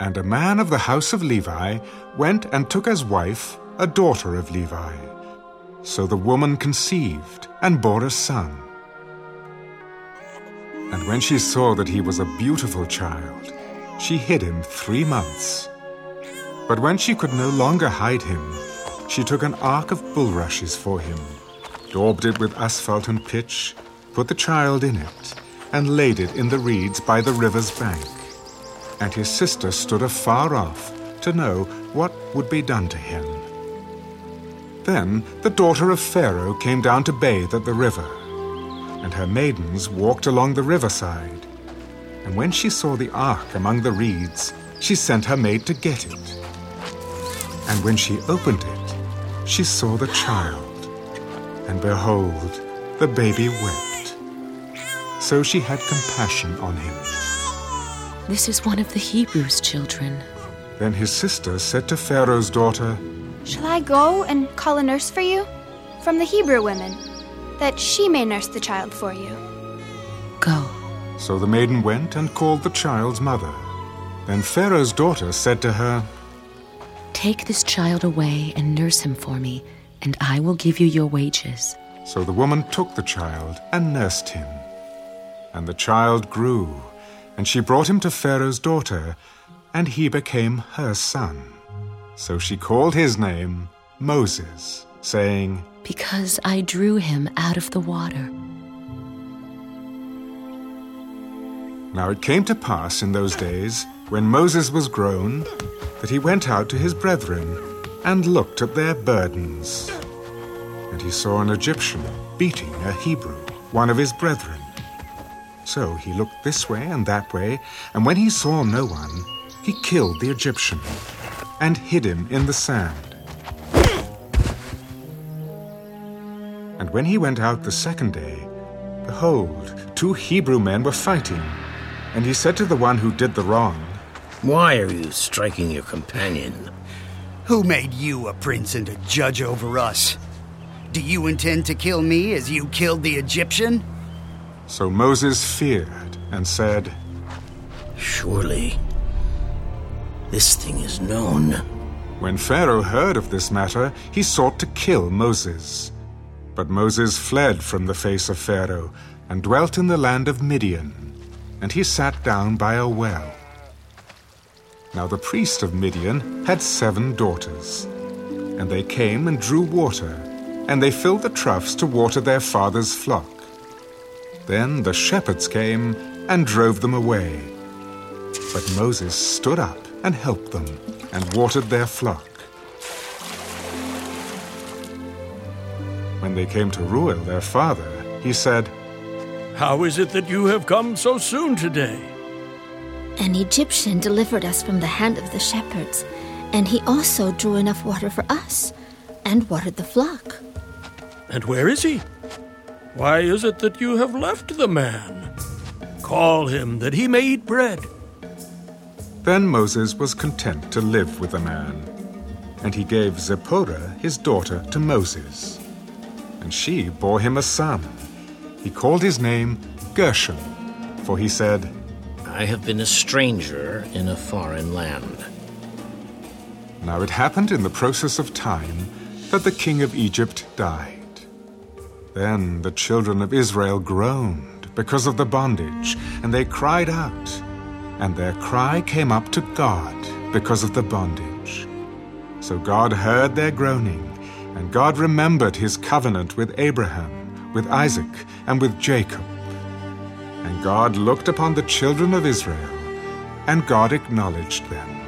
And a man of the house of Levi went and took as wife a daughter of Levi. So the woman conceived and bore a son. And when she saw that he was a beautiful child, she hid him three months. But when she could no longer hide him, she took an ark of bulrushes for him, daubed it with asphalt and pitch, put the child in it, and laid it in the reeds by the river's bank. And his sister stood afar off to know what would be done to him. Then the daughter of Pharaoh came down to bathe at the river, and her maidens walked along the riverside. And when she saw the ark among the reeds, she sent her maid to get it. And when she opened it, she saw the child, and behold, the baby wept. So she had compassion on him. This is one of the Hebrews' children. Then his sister said to Pharaoh's daughter, Shall I go and call a nurse for you? From the Hebrew women, that she may nurse the child for you. Go. So the maiden went and called the child's mother. Then Pharaoh's daughter said to her, Take this child away and nurse him for me, and I will give you your wages. So the woman took the child and nursed him. And the child grew, and she brought him to Pharaoh's daughter, and he became her son. So she called his name Moses, saying, Because I drew him out of the water. Now it came to pass in those days, when Moses was grown, that he went out to his brethren and looked at their burdens. And he saw an Egyptian beating a Hebrew, one of his brethren. So he looked this way and that way, and when he saw no one, he killed the Egyptian and hid him in the sand. And when he went out the second day, behold, two Hebrew men were fighting. And he said to the one who did the wrong, Why are you striking your companion? Who made you a prince and a judge over us? Do you intend to kill me as you killed the Egyptian? So Moses feared and said, Surely this thing is known. When Pharaoh heard of this matter, he sought to kill Moses. But Moses fled from the face of Pharaoh and dwelt in the land of Midian, and he sat down by a well. Now the priest of Midian had seven daughters, and they came and drew water, and they filled the troughs to water their father's flock. Then the shepherds came and drove them away. But Moses stood up and helped them, and watered their flock. When they came to Reuel, their father, he said, How is it that you have come so soon today? An Egyptian delivered us from the hand of the shepherds, and he also drew enough water for us and watered the flock. And where is he? Why is it that you have left the man? Call him that he may eat bread. Then Moses was content to live with the man, and he gave Zipporah his daughter to Moses. And she bore him a son. He called his name Gershom, for he said, I have been a stranger in a foreign land. Now it happened in the process of time that the king of Egypt died. Then the children of Israel groaned because of the bondage, and they cried out. And their cry came up to God because of the bondage. So God heard their groaning, and God remembered his covenant with Abraham, with Isaac, and with Jacob. And God looked upon the children of Israel, and God acknowledged them.